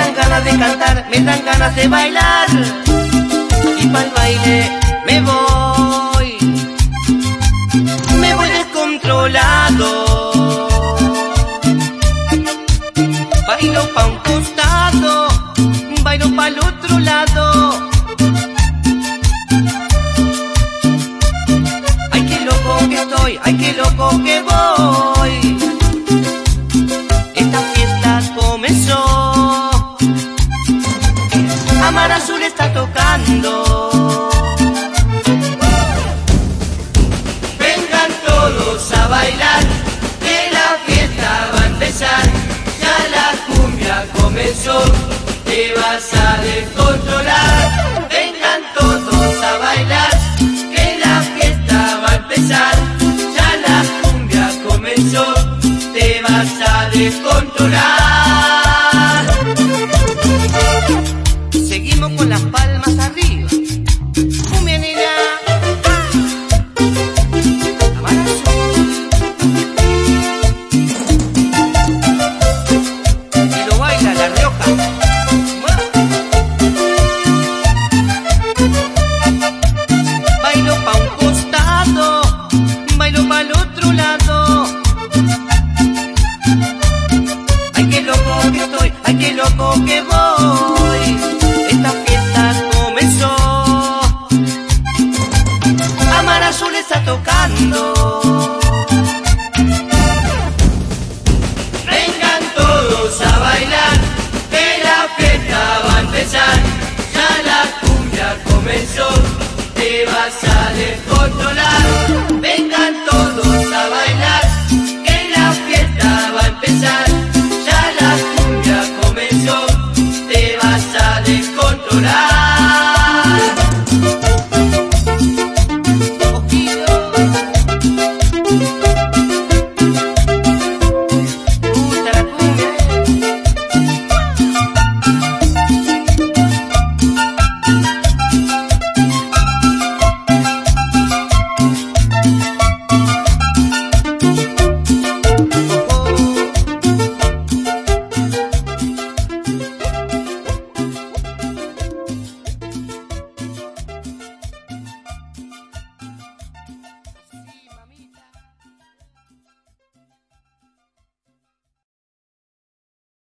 Me dan ganas de cantar, me dan ganas de bailar. Y para el baile me voy. azul está tocando. Vengan todos a bailar, que la fiesta va a empezar. Ya la cumbia comenzó, te vas a descontrolar. tocando.